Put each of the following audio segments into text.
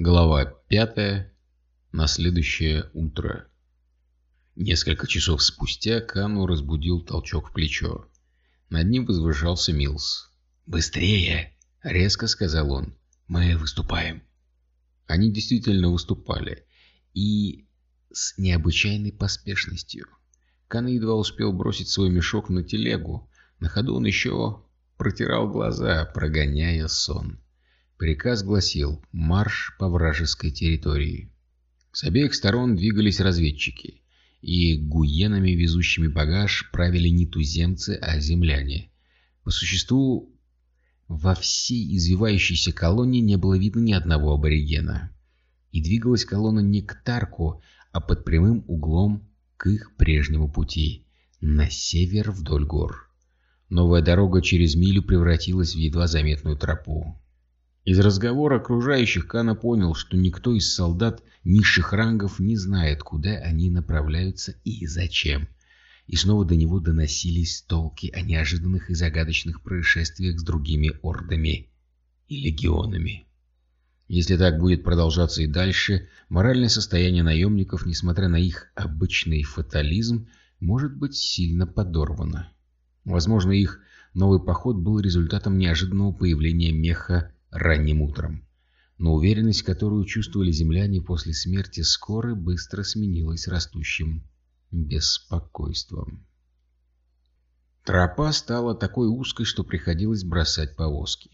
Глава пятая. На следующее утро. Несколько часов спустя Кану разбудил толчок в плечо. Над ним возвышался Милс. «Быстрее!» — резко сказал он. «Мы выступаем». Они действительно выступали. И с необычайной поспешностью. Кан едва успел бросить свой мешок на телегу. На ходу он еще протирал глаза, прогоняя сон. Приказ гласил «Марш по вражеской территории». С обеих сторон двигались разведчики, и гуенами, везущими багаж, правили не туземцы, а земляне. По существу, во всей извивающейся колонии не было видно ни одного аборигена. И двигалась колонна не к Тарку, а под прямым углом к их прежнему пути, на север вдоль гор. Новая дорога через милю превратилась в едва заметную тропу. Из разговора окружающих Кана понял, что никто из солдат низших рангов не знает, куда они направляются и зачем. И снова до него доносились толки о неожиданных и загадочных происшествиях с другими ордами и легионами. Если так будет продолжаться и дальше, моральное состояние наемников, несмотря на их обычный фатализм, может быть сильно подорвано. Возможно, их новый поход был результатом неожиданного появления меха ранним утром. Но уверенность, которую чувствовали земляне после смерти скоры, быстро сменилась растущим беспокойством. Тропа стала такой узкой, что приходилось бросать повозки.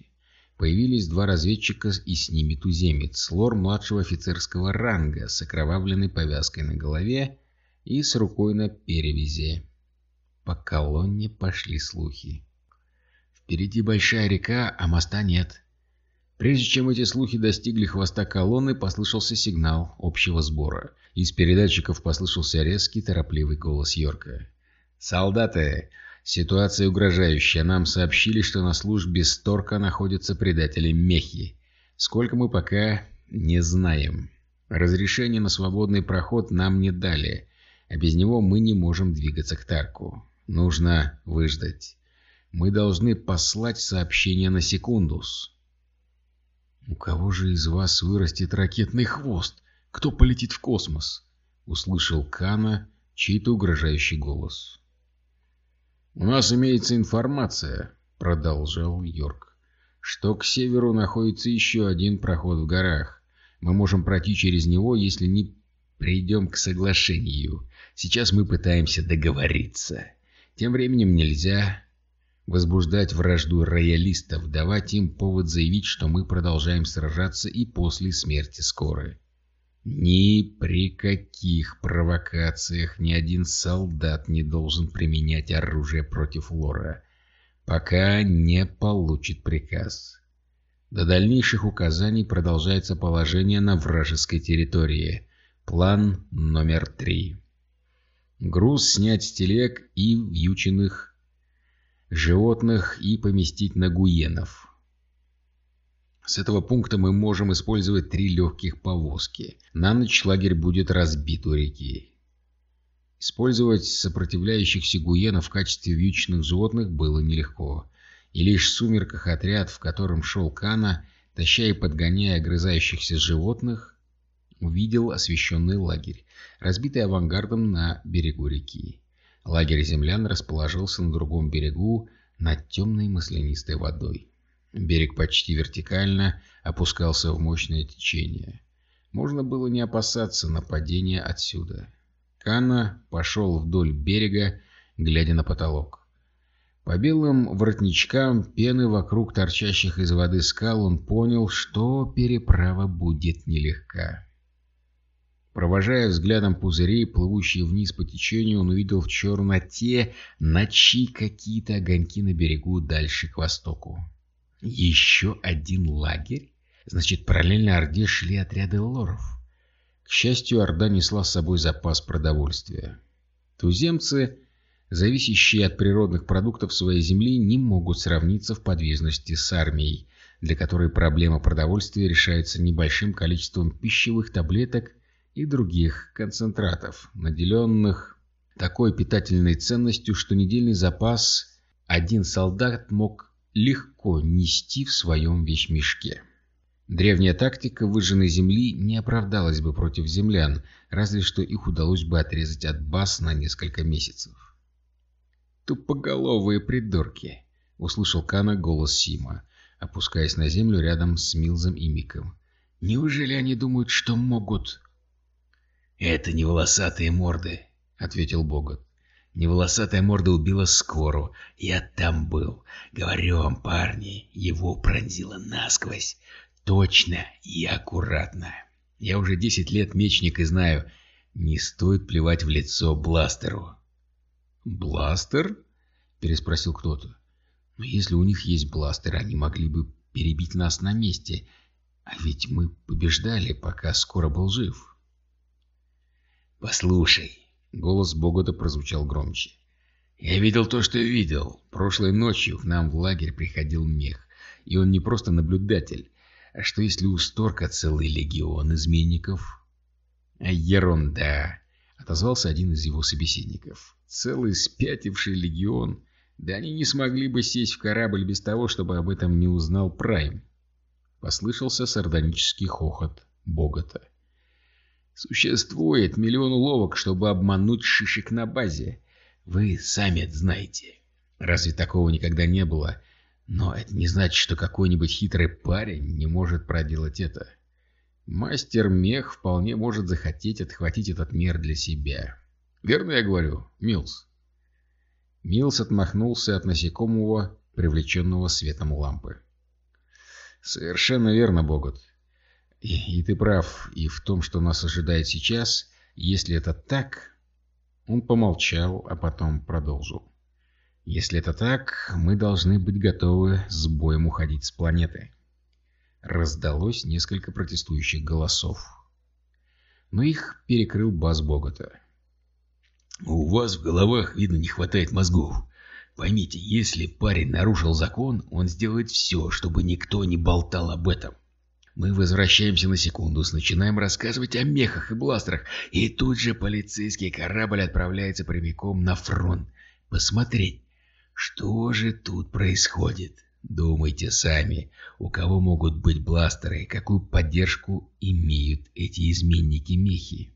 Появились два разведчика и с ними туземец, лор младшего офицерского ранга с окровавленной повязкой на голове и с рукой на перевязи. По колонне пошли слухи. Впереди большая река, а моста нет. Прежде чем эти слухи достигли хвоста колонны, послышался сигнал общего сбора. Из передатчиков послышался резкий, торопливый голос Йорка. «Солдаты! Ситуация угрожающая. Нам сообщили, что на службе Сторка находятся предатели Мехи. Сколько мы пока не знаем. Разрешение на свободный проход нам не дали, а без него мы не можем двигаться к Тарку. Нужно выждать. Мы должны послать сообщение на Секундус». «У кого же из вас вырастет ракетный хвост? Кто полетит в космос?» — услышал Кана чей-то угрожающий голос. «У нас имеется информация», — продолжал Йорк, — «что к северу находится еще один проход в горах. Мы можем пройти через него, если не придем к соглашению. Сейчас мы пытаемся договориться. Тем временем нельзя возбуждать вражду роялистов, давать им повод заявить, что мы продолжаем сражаться и после смерти скорой. Ни при каких провокациях ни один солдат не должен применять оружие против Лора, пока не получит приказ. До дальнейших указаний продолжается положение на вражеской территории. План номер три. Груз снять с телег и вьюченных животных и поместить на гуенов. С этого пункта мы можем использовать три легких повозки. На ночь лагерь будет разбит у реки. Использовать сопротивляющихся гуенов в качестве вьючных животных было нелегко. И лишь в сумерках отряд, в котором шел Кана, таща и подгоняя огрызающихся животных, увидел освещенный лагерь, разбитый авангардом на берегу реки. Лагерь землян расположился на другом берегу над темной маслянистой водой. Берег почти вертикально опускался в мощное течение. Можно было не опасаться нападения отсюда. Канна пошел вдоль берега, глядя на потолок. По белым воротничкам пены вокруг торчащих из воды скал он понял, что переправа будет нелегка. Провожая взглядом пузыри, плывущие вниз по течению, он увидел в черноте ночи какие-то огоньки на берегу дальше к востоку. Еще один лагерь? Значит, параллельно Орде шли отряды лоров. К счастью, Орда несла с собой запас продовольствия. Туземцы, зависящие от природных продуктов своей земли, не могут сравниться в подвижности с армией, для которой проблема продовольствия решается небольшим количеством пищевых таблеток и других концентратов, наделенных такой питательной ценностью, что недельный запас один солдат мог легко нести в своем вещмешке. Древняя тактика выжженной земли не оправдалась бы против землян, разве что их удалось бы отрезать от баз на несколько месяцев. «Тупоголовые придурки!» — услышал Кана голос Сима, опускаясь на землю рядом с Милзом и Миком. «Неужели они думают, что могут...» «Это не волосатые морды», — ответил Богот. «Неволосатая морда убила Скору. Я там был. Говорю вам, парни, его пронзило насквозь. Точно и аккуратно. Я уже десять лет мечник и знаю, не стоит плевать в лицо бластеру». «Бластер?» — переспросил кто-то. «Но если у них есть бластер, они могли бы перебить нас на месте. А ведь мы побеждали, пока скоро был жив». «Послушай», — голос Богота прозвучал громче. «Я видел то, что видел. Прошлой ночью к нам в лагерь приходил мех. И он не просто наблюдатель. А что если у Сторка целый легион изменников?» «Ерунда», — отозвался один из его собеседников. «Целый спятивший легион. Да они не смогли бы сесть в корабль без того, чтобы об этом не узнал Прайм». Послышался сардонический хохот Богота. Существует миллион уловок, чтобы обмануть шишек на базе. Вы сами это знаете. Разве такого никогда не было? Но это не значит, что какой-нибудь хитрый парень не может проделать это. Мастер Мех вполне может захотеть отхватить этот мир для себя. Верно я говорю, Милс? Милс отмахнулся от насекомого, привлеченного светом лампы. «Совершенно верно, Богот. И, ты прав и в том, что нас ожидает сейчас. Если это так... Он помолчал, а потом продолжил. Если это так, мы должны быть готовы с боем уходить с планеты. Раздалось несколько протестующих голосов. Но их перекрыл бас Богота. «У вас в головах, видно, не хватает мозгов. Поймите, если парень нарушил закон, он сделает все, чтобы никто не болтал об этом. Мы возвращаемся на секунду, начинаем рассказывать о мехах и бластерах, и тут же полицейский корабль отправляется прямиком на фронт. Посмотреть, что же тут происходит. Думайте сами, у кого могут быть бластеры, какую поддержку имеют эти изменники-мехи.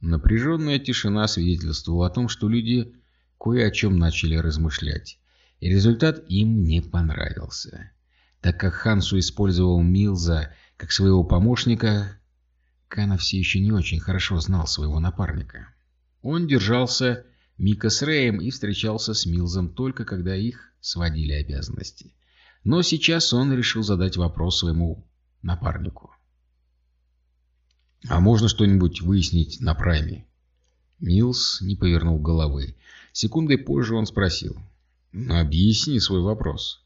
Напряженная тишина свидетельствовала о том, что люди кое о чем начали размышлять, и результат им не понравился. Так как Хансу использовал Милза как своего помощника, Кана все еще не очень хорошо знал своего напарника. Он держался Мика с Рэем и встречался с Милзом только когда их сводили обязанности. Но сейчас он решил задать вопрос своему напарнику. «А можно что-нибудь выяснить на прайме?» Милс не повернул головы. Секундой позже он спросил. «Объясни свой вопрос».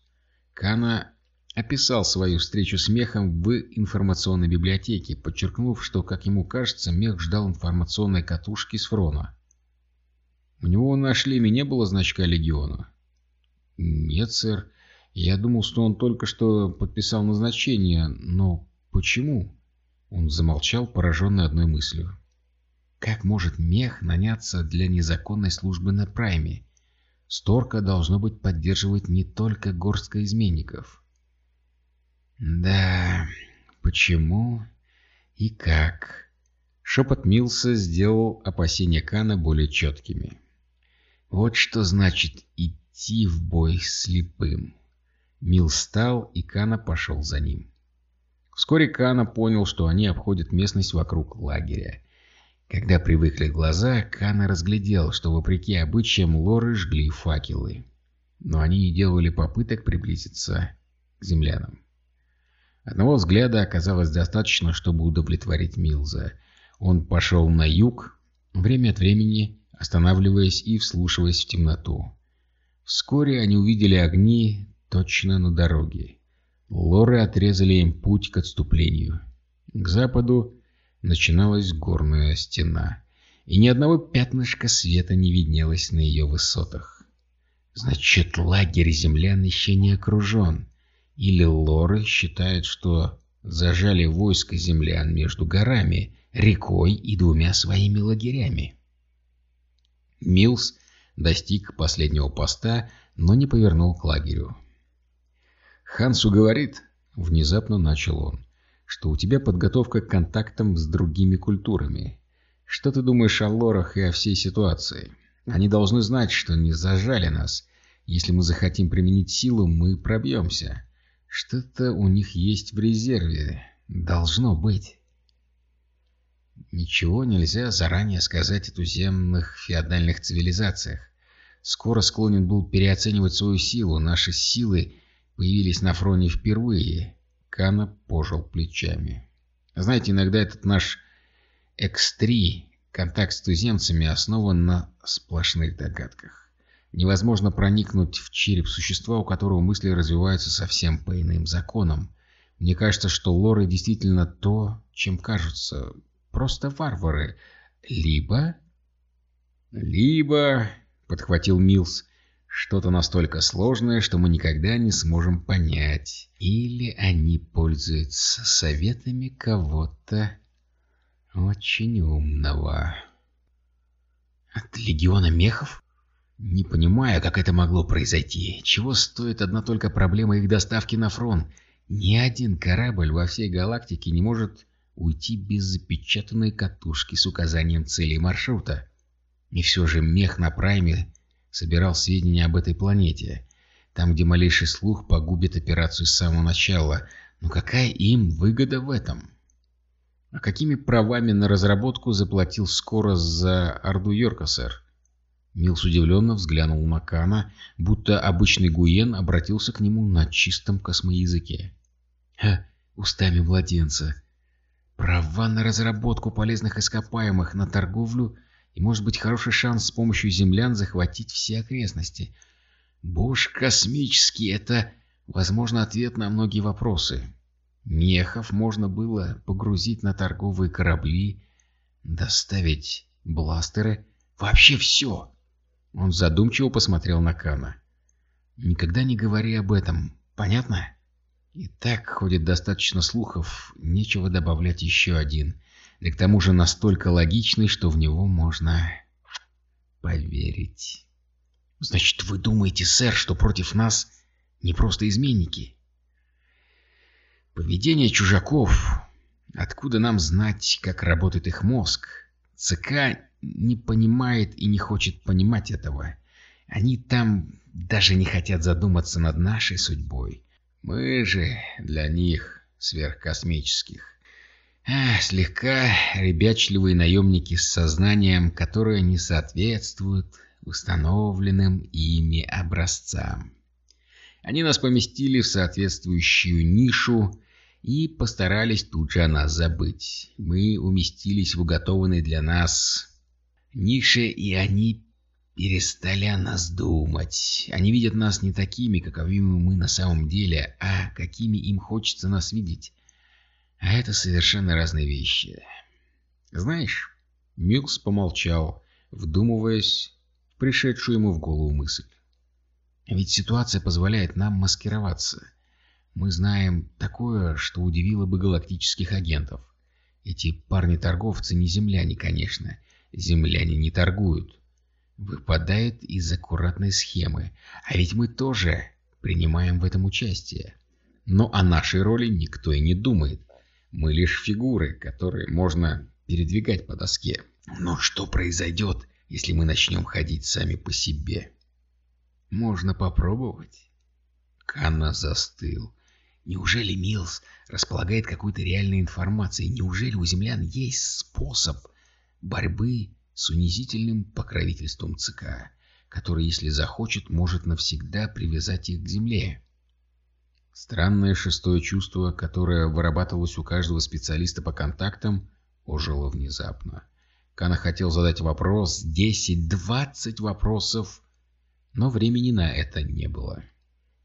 Кана описал свою встречу с Мехом в информационной библиотеке, подчеркнув, что, как ему кажется, Мех ждал информационной катушки с Фрона. У него на шлеме не было значка Легиона? Нет, сэр. Я думал, что он только что подписал назначение, но почему? Он замолчал, пораженный одной мыслью. Как может Мех наняться для незаконной службы на Прайме? Сторка, должно быть, поддерживает не только горстка изменников. Да, почему и как? Шепот Милса сделал опасения Кана более четкими. Вот что значит идти в бой слепым. Мил встал, и Кана пошел за ним. Вскоре Кана понял, что они обходят местность вокруг лагеря. Когда привыкли глаза, Кана разглядел, что вопреки обычаям лоры жгли факелы. Но они не делали попыток приблизиться к землянам. Одного взгляда оказалось достаточно, чтобы удовлетворить Милза. Он пошел на юг, время от времени останавливаясь и вслушиваясь в темноту. Вскоре они увидели огни точно на дороге. Лоры отрезали им путь к отступлению. К западу начиналась горная стена, и ни одного пятнышка света не виднелось на ее высотах. Значит, лагерь землян еще не окружен. Или лоры считают, что зажали войско землян между горами, рекой и двумя своими лагерями. Милс достиг последнего поста, но не повернул к лагерю. «Хансу говорит», — Внезапно начал он. «Что у тебя подготовка к контактам с другими культурами. Что ты думаешь о лорах и о всей ситуации? Они должны знать, что не зажали нас. Если мы захотим применить силу, мы пробьемся. Что-то у них есть в резерве. Должно быть». Ничего нельзя заранее сказать о туземных феодальных цивилизациях. Скоро склонен был переоценивать свою силу. Наши силы появились на фроне впервые. Кана пожал плечами. Знаете, иногда этот наш X3, контакт с туземцами, основан на сплошных догадках. Невозможно проникнуть в череп существа, у которого мысли развиваются совсем по иным законам. Мне кажется, что лоры действительно то, чем кажутся. Просто варвары. Либо... Либо... — подхватил Милс. «Что-то настолько сложное, что мы никогда не сможем понять. Или они пользуются советами кого-то очень умного». «От легиона мехов?» «Не понимаю, как это могло произойти. Чего стоит одна только проблема их доставки на фронт? Ни один корабль во всей галактике не может уйти без запечатанной катушки с указанием цели и маршрута. И все же мех на прайме собирал сведения об этой планете, там, где малейший слух погубит операцию с самого начала. Но какая им выгода в этом? А какими правами на разработку заплатил скоро за Орду Йорка, сэр? Милс удивленно взглянул на Кана, будто обычный Гуен обратился к нему на чистом космоязыке. «Ха, устами младенца. Права на разработку полезных ископаемых, на торговлю и может быть хороший шанс с помощью землян захватить все окрестности. Буш космический — это, возможно, ответ на многие вопросы. Мехов можно было погрузить на торговые корабли, доставить бластеры, вообще все. Он задумчиво посмотрел на Кана. «Никогда не говори об этом, понятно?» «И так ходит достаточно слухов, нечего добавлять еще один» и к тому же настолько логичный, что в него можно поверить. «Значит, вы думаете, сэр, что против нас не просто изменники?» «Поведение чужаков. Откуда нам знать, как работает их мозг? ЦК не понимает и не хочет понимать этого. Они там даже не хотят задуматься над нашей судьбой. Мы же для них сверхкосмических. А, слегка ребячливые наемники с сознанием, которое не соответствует установленным ими образцам. Они нас поместили в соответствующую нишу и постарались тут же о нас забыть. Мы уместились в уготованной для нас нише, и они перестали нас думать. Они видят нас не такими, каковыми мы на самом деле, а какими им хочется нас видеть. А это совершенно разные вещи. Знаешь, Милс помолчал, вдумываясь в пришедшую ему в голову мысль. Ведь ситуация позволяет нам маскироваться. Мы знаем такое, что удивило бы галактических агентов. Эти парни-торговцы не земляне, конечно. Земляне не торгуют. Выпадает из аккуратной схемы. А ведь мы тоже принимаем в этом участие. Но о нашей роли никто и не думает. Мы лишь фигуры, которые можно передвигать по доске. Но что произойдет, если мы начнем ходить сами по себе? Можно попробовать. Канна застыл. Неужели Милс располагает какой-то реальной информацией? Неужели у землян есть способ борьбы с унизительным покровительством ЦК, который, если захочет, может навсегда привязать их к земле? Странное шестое чувство, которое вырабатывалось у каждого специалиста по контактам, ожило внезапно. Кана хотел задать вопрос, 10-20 вопросов, но времени на это не было.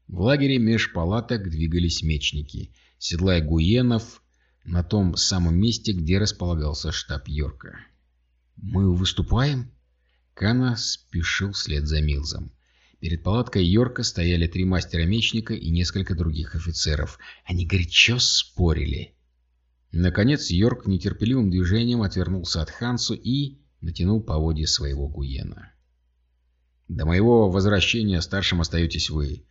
В лагере меж палаток двигались мечники, седлая гуенов на том самом месте, где располагался штаб Йорка. «Мы выступаем?» Кана спешил вслед за Милзом. Перед палаткой Йорка стояли три мастера-мечника и несколько других офицеров. Они горячо спорили. Наконец Йорк нетерпеливым движением отвернулся от Хансу и натянул поводья своего Гуена. «До моего возвращения старшим остаетесь вы.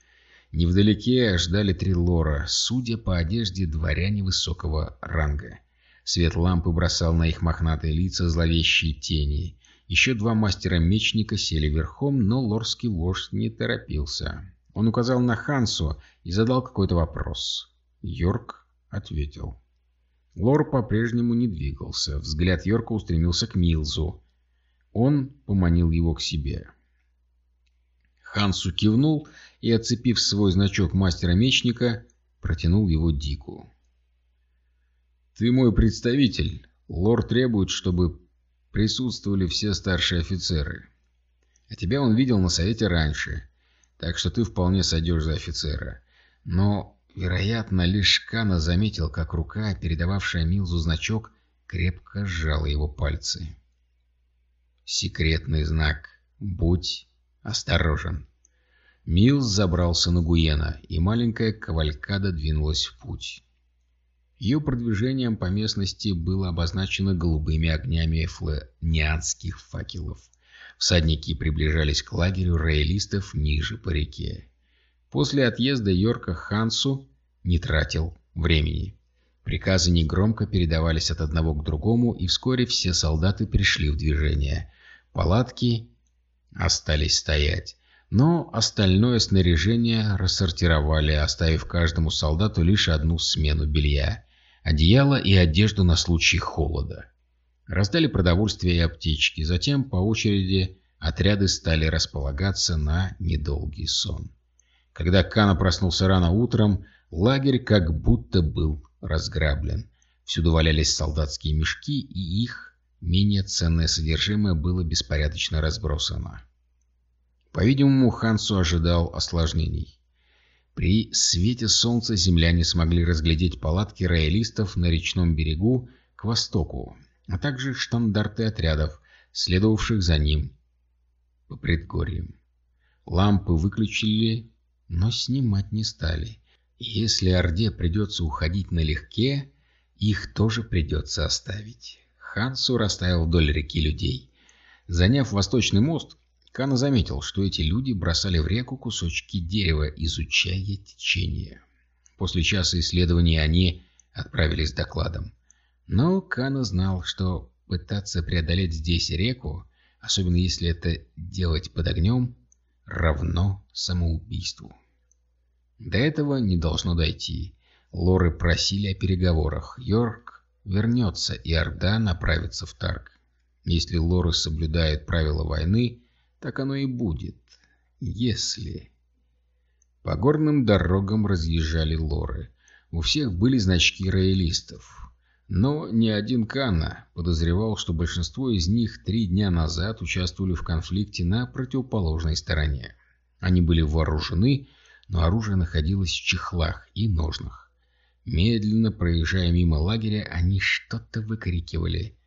Невдалеке ждали три лора, судя по одежде дворяне высокого ранга. Свет лампы бросал на их мохнатые лица зловещие тени. Еще два мастера-мечника сели верхом, но лорский вождь не торопился. Он указал на Хансу и задал какой-то вопрос. Йорк ответил. Лор по-прежнему не двигался. Взгляд Йорка устремился к Милзу. Он поманил его к себе. Хансу кивнул и, отцепив свой значок мастера-мечника, протянул его Дику. «Ты мой представитель. Лор требует, чтобы присутствовали все старшие офицеры. А тебя он видел на совете раньше, так что ты вполне сойдешь за офицера. Но, вероятно, лишь Кана заметил, как рука, передававшая Милзу значок, крепко сжала его пальцы. Секретный знак. Будь осторожен. Милз забрался на Гуена, и маленькая кавалькада двинулась в путь. Ее продвижением по местности было обозначено голубыми огнями фланианских факелов. Всадники приближались к лагерю роялистов ниже по реке. После отъезда Йорка Хансу не тратил времени. Приказы негромко передавались от одного к другому, и вскоре все солдаты пришли в движение. Палатки остались стоять. Но остальное снаряжение рассортировали, оставив каждому солдату лишь одну смену белья одеяло и одежду на случай холода. Раздали продовольствие и аптечки, затем по очереди отряды стали располагаться на недолгий сон. Когда Кана проснулся рано утром, лагерь как будто был разграблен. Всюду валялись солдатские мешки, и их менее ценное содержимое было беспорядочно разбросано. По-видимому, Хансу ожидал осложнений. При свете солнца земляне смогли разглядеть палатки роялистов на речном берегу к востоку, а также штандарты отрядов, следовавших за ним по предгорьям. Лампы выключили, но снимать не стали. если Орде придется уходить налегке, их тоже придется оставить. Хансу расставил вдоль реки людей. Заняв восточный мост, Кана заметил, что эти люди бросали в реку кусочки дерева, изучая течение. После часа исследований они отправились с докладом. Но Кана знал, что пытаться преодолеть здесь реку, особенно если это делать под огнем, равно самоубийству. До этого не должно дойти. Лоры просили о переговорах. Йорк вернется, и Орда направится в Тарк. Если Лоры соблюдают правила войны, так оно и будет, если... По горным дорогам разъезжали лоры. У всех были значки роялистов. Но ни один Канна подозревал, что большинство из них три дня назад участвовали в конфликте на противоположной стороне. Они были вооружены, но оружие находилось в чехлах и ножнах. Медленно проезжая мимо лагеря, они что-то выкрикивали.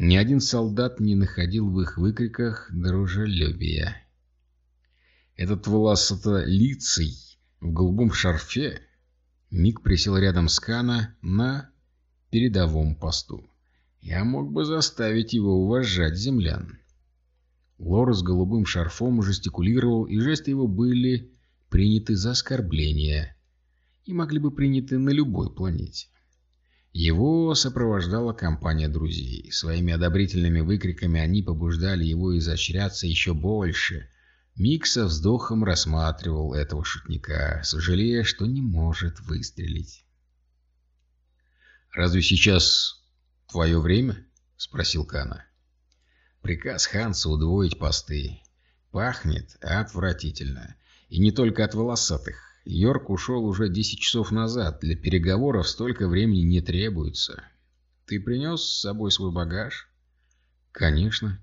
Ни один солдат не находил в их выкриках дружелюбия. Этот волосато-лицый в голубом шарфе Мик присел рядом с Кана на передовом посту. Я мог бы заставить его уважать землян. Лор с голубым шарфом жестикулировал, и жесты его были приняты за оскорбление и могли бы приняты на любой планете. Его сопровождала компания друзей. Своими одобрительными выкриками они побуждали его изощряться еще больше. Мик со вздохом рассматривал этого шутника, сожалея, что не может выстрелить. «Разве сейчас твое время?» — спросил Кана. Приказ Ханса удвоить посты. Пахнет отвратительно. И не только от волосатых. Йорк ушел уже 10 часов назад. Для переговоров столько времени не требуется. Ты принес с собой свой багаж? Конечно.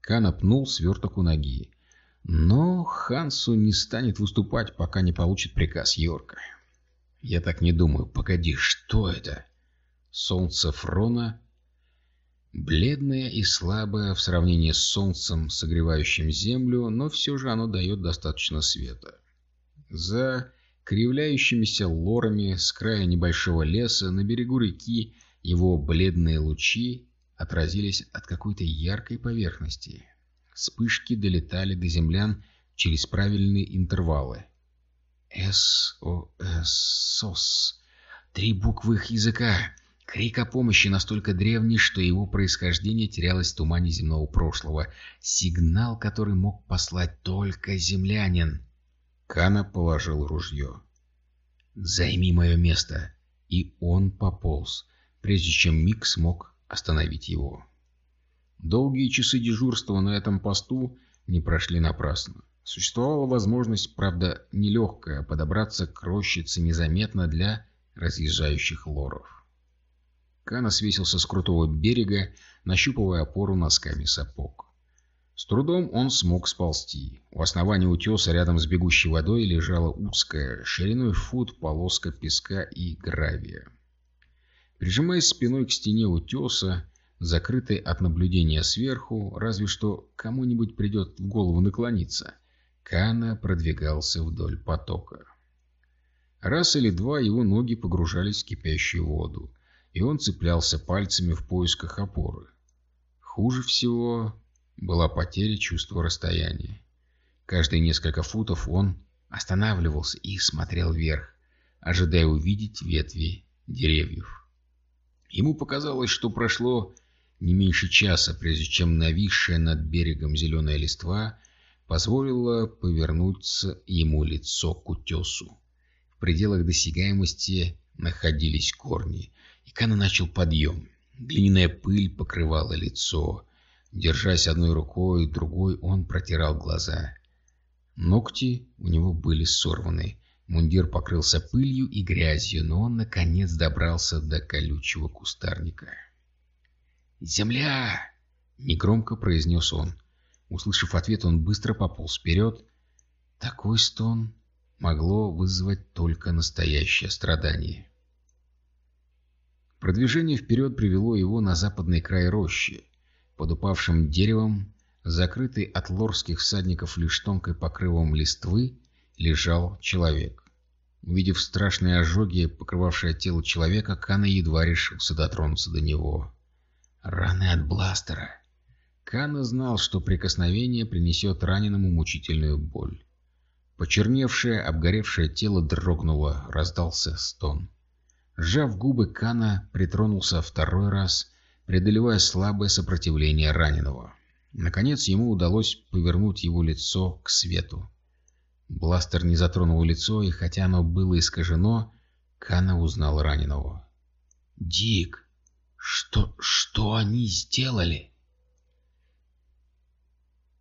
Кана пнул сверток у ноги. Но Хансу не станет выступать, пока не получит приказ Йорка. Я так не думаю. Погоди, что это? Солнце Фрона Бледное и слабое в сравнении с солнцем, согревающим землю, но все же оно дает достаточно света. За кривляющимися лорами с края небольшого леса на берегу реки его бледные лучи отразились от какой-то яркой поверхности. Вспышки долетали до землян через правильные интервалы. С-О-С-СОС. Три буквы их языка. Крик о помощи настолько древний, что его происхождение терялось в тумане земного прошлого. Сигнал, который мог послать только землянин. Кана положил ружье. «Займи мое место!» И он пополз, прежде чем Мик смог остановить его. Долгие часы дежурства на этом посту не прошли напрасно. Существовала возможность, правда, нелегкая, подобраться к рощице незаметно для разъезжающих лоров. Кана свесился с крутого берега, нащупывая опору носками сапог. С трудом он смог сползти. У основания утеса рядом с бегущей водой лежала узкая, шириной фут полоска песка и гравия. Прижимаясь спиной к стене утеса, закрытой от наблюдения сверху, разве что кому-нибудь придет в голову наклониться, Кана продвигался вдоль потока. Раз или два его ноги погружались в кипящую воду, и он цеплялся пальцами в поисках опоры. Хуже всего была потеря чувства расстояния. Каждые несколько футов он останавливался и смотрел вверх, ожидая увидеть ветви деревьев. Ему показалось, что прошло не меньше часа, прежде чем нависшая над берегом зеленая листва позволила повернуться ему лицо к утесу. В пределах досягаемости находились корни, и Кана начал подъем. Глиняная пыль покрывала лицо, Держась одной рукой, другой он протирал глаза. Ногти у него были сорваны. Мундир покрылся пылью и грязью, но он, наконец, добрался до колючего кустарника. «Земля!» — негромко произнес он. Услышав ответ, он быстро пополз вперед. Такой стон могло вызвать только настоящее страдание. Продвижение вперед привело его на западный край рощи. Под упавшим деревом, закрытый от лорских всадников лишь тонкой покрывом листвы, лежал человек. Увидев страшные ожоги, покрывавшие тело человека, Кана едва решился дотронуться до него. Раны от бластера. Кана знал, что прикосновение принесет раненому мучительную боль. Почерневшее, обгоревшее тело дрогнуло, раздался стон. Сжав губы, Кана притронулся второй раз преодолевая слабое сопротивление раненого. Наконец ему удалось повернуть его лицо к свету. Бластер не затронул лицо, и хотя оно было искажено, Кана узнал раненого. «Дик, что, что они сделали?»